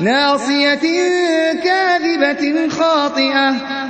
نَاصِيَةٍ كَاذِبَةٍ خَاطِئَةٍ.